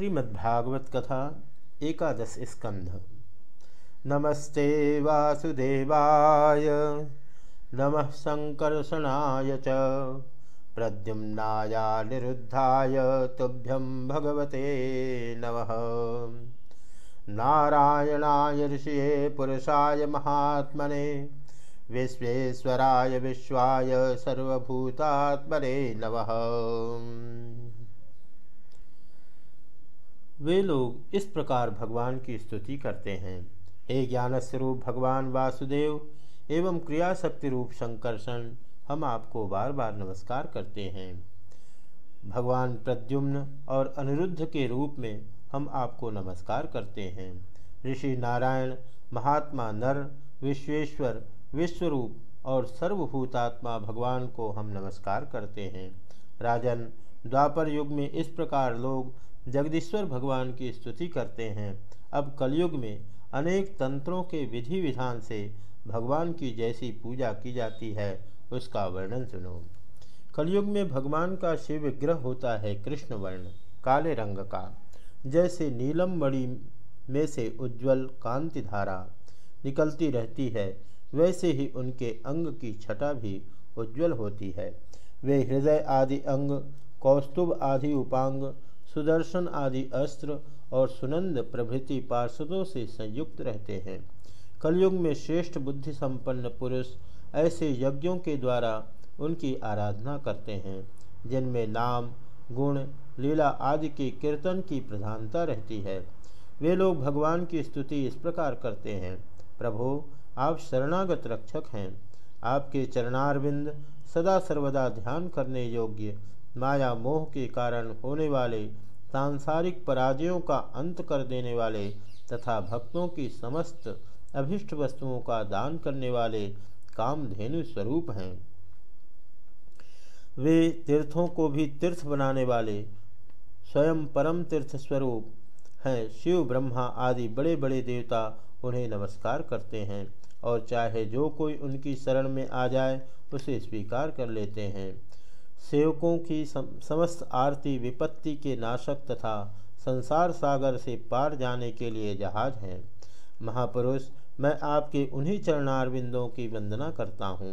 श्रीमद्भागवत कथा एकादश स्कंध नमस्ते वासुदेवाय। नमः संकर्षणाय च। प्रद्युम्नायानिरुद्धाय तुभ्यं भगवते नमः। नारायणाय ऋषिये पुरुषाय महात्मने, विश्वेश्वराय विश्वाय सर्वभूतात्मने नमः। वे लोग इस प्रकार भगवान की स्तुति करते हैं। हे ज्ञान स्वरूप भगवान वासुदेव, एवं क्रिया शक्ति रूप संकर्षण, हम आपको बार बार नमस्कार करते हैं। भगवान प्रद्युम्न और अनिरुद्ध के रूप में हम आपको नमस्कार करते हैं। ऋषि नारायण, महात्मा नर, विश्वेश्वर, विश्वरूप और सर्वभूतात्मा भगवान को हम नमस्कार करते हैं। राजन द्वापर युग में इस प्रकार लोग जगदीश्वर भगवान की स्तुति करते हैं। अब कलयुग में अनेक तंत्रों के विधि विधान से भगवान की जैसी पूजा की जाती है, उसका वर्णन सुनो। कलयुग में भगवान का शिव विग्रह होता है कृष्ण वर्ण, काले रंग का। जैसे नीलम मणि में से उज्जवल कांति धारा निकलती रहती है, वैसे ही उनके अंग की छटा भी उज्जवल होती है। वे हृदय आदि अंग कौस्तुभ आदि उपांग, सुदर्शन आदि अस्त्र और सुनंद प्रभृति पार्षदों से संयुक्त रहते हैं। कलयुग में श्रेष्ठ बुद्धि संपन्न पुरुष ऐसे यज्ञों के द्वारा उनकी आराधना करते हैं, जिनमें नाम, गुण, लीला आदि के कीर्तन की प्रधानता रहती है। वे लोग भगवान की स्तुति इस प्रकार करते हैं, प्रभो, आप शरणागत रक्षक हैं। आपके चरणारविंद सदा सर्वदा ध्यान करने योग्य माया मोह के कारण होने वाले सांसारिक पराजयों का अंत कर देने वाले तथा भक्तों की समस्त अभिष्ट वस्तुओं का दान करने वाले कामधेनु स्वरूप हैं। वे तीर्थों को भी तीर्थ बनाने वाले स्वयं परम तीर्थ स्वरूप हैं। शिव, ब्रह्मा आदि बड़े बड़े देवता उन्हें नमस्कार करते हैं और चाहे जो कोई उनकी शरण में आ जाए, उसे स्वीकार कर लेते हैं। सेवकों की समस्त आरती विपत्ति के नाशक तथा संसार सागर से पार जाने के लिए जहाज़ हैं। महापुरुष, मैं आपके उन्हीं चरणारविंदों की वंदना करता हूँ।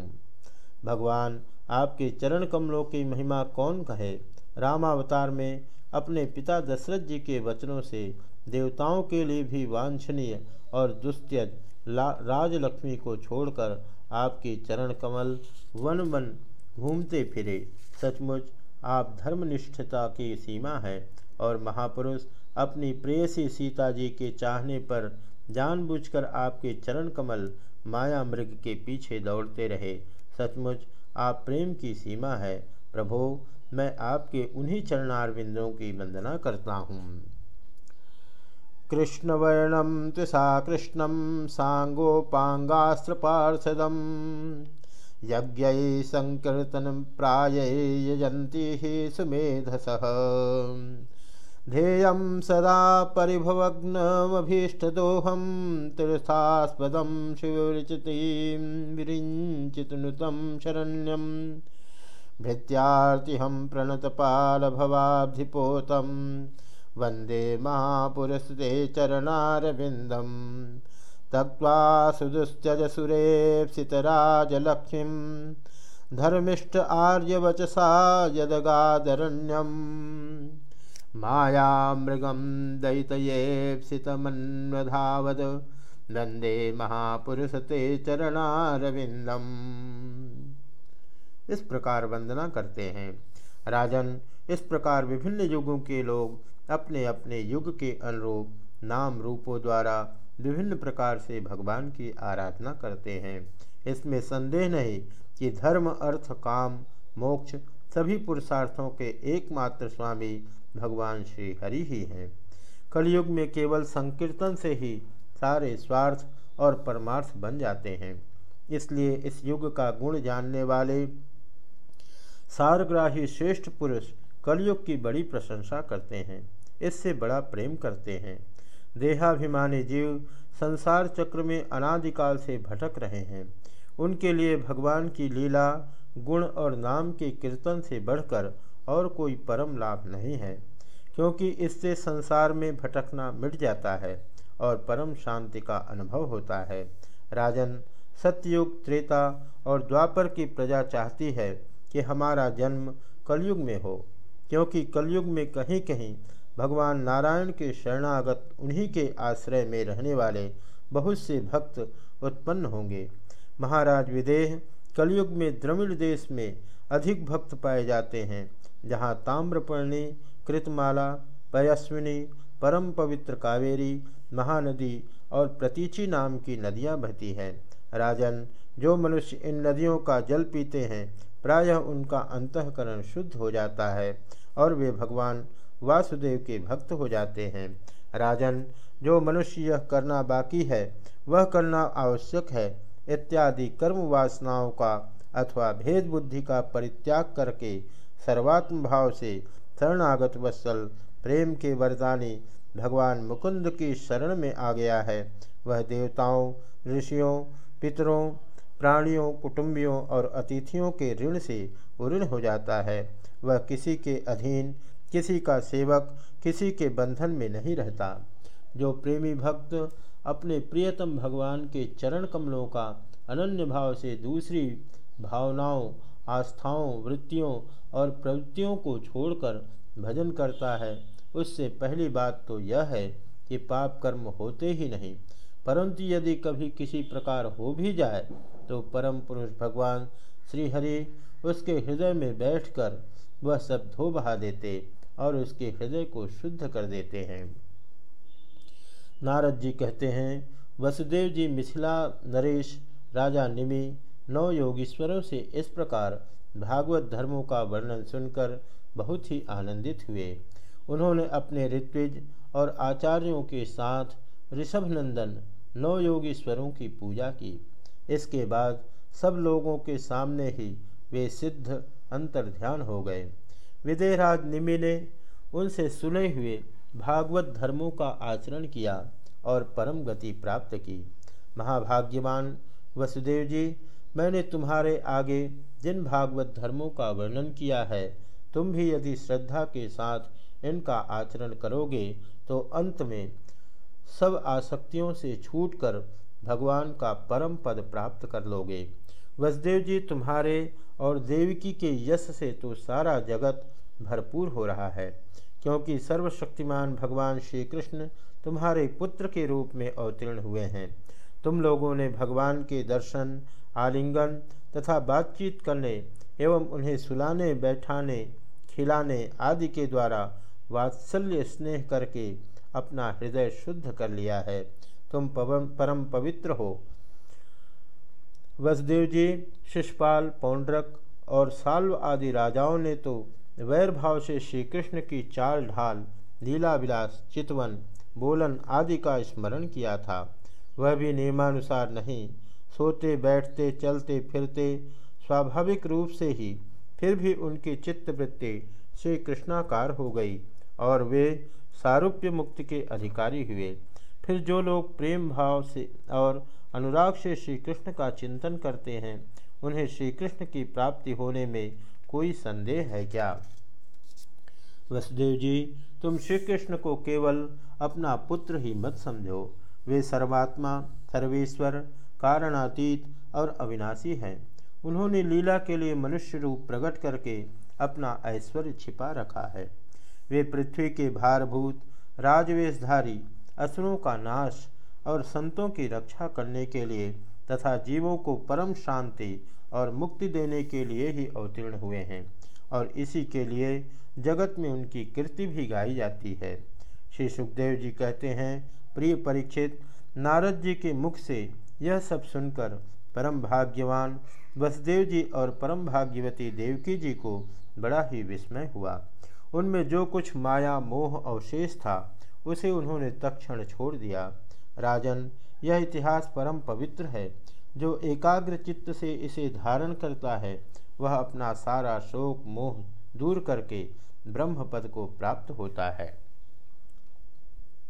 भगवान, आपके चरण कमलों की महिमा कौन कहे? रामावतार में अपने पिता दशरथ जी के वचनों से देवताओं के लिए भी वांछनीय और दुस्त्यज राजलक्ष्मी को छोड़कर आपके चरण कमल वन वन घूमते फिरे। सचमुच आप धर्मनिष्ठता की सीमा है और महापुरुष अपनी प्रेयसी सीता जी के चाहने पर जानबूझकर आपके चरण कमल माया मृग के पीछे दौड़ते रहे। सचमुच आप प्रेम की सीमा है। प्रभो, मैं आपके उन्हीं चरणारविंदों की वंदना करता हूँ। कृष्णवर्णम त्रिषा कृष्णम सांगोपांगास्त्र पार्षदम। यज्ञ संकीर्तन प्राय यजंती सुमेधस। ध्येय सदा परिभवग्नमभीष्टदोहम तीर्थास्पदम शिवरिचिति विरिंचितनुतम शरण्यम भृत्यार्तिहं प्रणतपालभवाब्धिपोतं वंदे महापुरस्ते चरणारविन्दम्। तक्वा सुदुश्चजसुरेप्सितराजलक्ष्मीं धर्मिष्ठ आर्यवचसा यदगादरण्यं मायामृगं दयितयेप्सितमन्वधावद नंदे महापुरुष ते चरणारविंदम इस प्रकार वंदना करते हैं। राजन, इस प्रकार विभिन्न युगों के लोग अपने अपने युग के अनुरूप नाम रूपों द्वारा विभिन्न प्रकार से भगवान की आराधना करते हैं। इसमें संदेह नहीं कि धर्म, अर्थ, काम, मोक्ष सभी पुरुषार्थों के एकमात्र स्वामी भगवान श्री हरि ही हैं। कलयुग में केवल संकीर्तन से ही सारे स्वार्थ और परमार्थ बन जाते हैं। इसलिए इस युग का गुण जानने वाले सारग्राही श्रेष्ठ पुरुष कलयुग की बड़ी प्रशंसा करते हैं। इससे बड़ा प्रेम करते हैं। देहाभिमानी जीव संसार चक्र में अनादिकाल से भटक रहे हैं। उनके लिए भगवान की लीला, गुण और नाम के कीर्तन से बढ़कर और कोई परम लाभ नहीं है, क्योंकि इससे संसार में भटकना मिट जाता है और परम शांति का अनुभव होता है। राजन सत्ययुग त्रेता और द्वापर की प्रजा चाहती है कि हमारा जन्म कलयुग में हो, क्योंकि कलयुग में कहीं कहीं भगवान नारायण के शरणागत उन्हीं के आश्रय में रहने वाले बहुत से भक्त उत्पन्न होंगे। महाराज विदेह कलयुग में द्रविड़ देश में अधिक भक्त पाए जाते हैं, जहाँ ताम्रपर्णी, कृतमाला, पयस्विनी, परम पवित्र कावेरी, महानदी और प्रतीचि नाम की नदियाँ बहती हैं। राजन, जो मनुष्य इन नदियों का जल पीते हैं, प्रायः उनका अंतकरण शुद्ध हो जाता है और वे भगवान वासुदेव के भक्त हो जाते हैं। राजन, जो मनुष्य यह करना बाकी है, वह करना आवश्यक है। इत्यादि कर्म वासनाओं का अथवा भेद बुद्धि का परित्याग करके सर्वात्म भाव से शरणागत वत्सल प्रेम के वरदानी भगवान मुकुंद की शरण में आ गया है। वह देवताओं, ऋषियों, पितरों, प्राणियों, कुटुंबियों और अतिथियों के ऋण से उऋण हो जाता है। वह किसी के अधीन किसी का सेवक किसी के बंधन में नहीं रहता। जो प्रेमी भक्त अपने प्रियतम भगवान के चरण कमलों का अनन्य भाव से दूसरी भावनाओं, आस्थाओं, वृत्तियों और प्रवृत्तियों को छोड़कर भजन करता है, उससे पहली बात तो यह है कि पाप कर्म होते ही नहीं, परंतु यदि कभी किसी प्रकार हो भी जाए तो परम पुरुष भगवान श्रीहरि उसके हृदय में बैठकर वह सब धो बहा देते। और उसके हृदय को शुद्ध कर देते हैं। नारद जी कहते हैं, वसुदेव जी मिथिला, नरेश, राजा निमि, नौ योगीश्वरों से इस प्रकार भागवत धर्मों का वर्णन सुनकर बहुत ही आनंदित हुए। उन्होंने अपने ऋत्विज और आचार्यों के साथ ऋषभनंदन नौ योगीश्वरों की पूजा की। इसके बाद सब लोगों के सामने ही वे सिद्ध अंतर ध्यान हो गए। विदेहराज निमि ने उनसे सुने हुए भागवत धर्मों का आचरण किया और परम गति प्राप्त की। महाभाग्यवान वसुदेव जी, मैंने तुम्हारे आगे जिन भागवत धर्मों का वर्णन किया है, तुम भी यदि श्रद्धा के साथ इनका आचरण करोगे तो अंत में सब आसक्तियों से छूटकर भगवान का परम पद प्राप्त कर लोगे। वसुदेव जी, तुम्हारे और देवकी के यश से तो सारा जगत भरपूर हो रहा है, क्योंकि सर्वशक्तिमान भगवान श्री कृष्ण तुम्हारे पुत्र के रूप में अवतीर्ण हुए हैं। तुम लोगों ने भगवान के दर्शन, आलिंगन तथा बातचीत करने एवं उन्हें सुलाने, बैठाने, खिलाने आदि के द्वारा वात्सल्य स्नेह करके अपना हृदय शुद्ध कर लिया है। तुम पवन परम पवित्र हो वसुदेव जी शिषपाल पौंड्रक और साल्व आदि राजाओं ने तो वैर भाव से श्री कृष्ण की चाल ढाल, लीला विलास, चितवन, बोलन आदि का स्मरण किया था। वह भी नियमानुसार नहीं, सोते, बैठते, चलते, फिरते, स्वाभाविक रूप से ही फिर भी उनकी चित्तवृत्ति श्री कृष्णाकार हो गई और वे सारूप्य मुक्ति के अधिकारी हुए। फिर जो लोग प्रेम भाव से और अनुराग से श्री कृष्ण का चिंतन करते हैं। उन्हें श्री कृष्ण की प्राप्ति होने में कोई संदेह है क्या? वसुदेव जी, तुम श्री कृष्ण को केवल अपना पुत्र ही मत समझो। वे सर्वात्मा, सर्वेश्वर, कारणातीत और अविनाशी हैं। उन्होंने लीला के लिए मनुष्य रूप प्रकट करके अपना ऐश्वर्य छिपा रखा है। वे पृथ्वी के भारभूत, राजवेशधारी, असुरों का नाश और संतों की रक्षा करने के लिए तथा जीवों को परम शांति और मुक्ति देने के लिए ही अवतीर्ण हुए हैं। और इसी के लिए जगत में उनकी कीर्ति भी गाई जाती है। श्री सुखदेव जी कहते हैं, प्रिय परीक्षित, नारद जी के मुख से यह सब सुनकर परम भाग्यवान वसुदेव जी और परम भाग्यवती देवकी जी को बड़ा ही विस्मय हुआ। उनमें जो कुछ माया, मोह अवशेष था, उसे उन्होंने तक्षण छोड़ दिया। राजन, यह इतिहास परम पवित्र है, जो एकाग्र चित्त से इसे धारण करता है। वह अपना सारा शोक, मोह दूर करके ब्रह्म पद को प्राप्त होता है।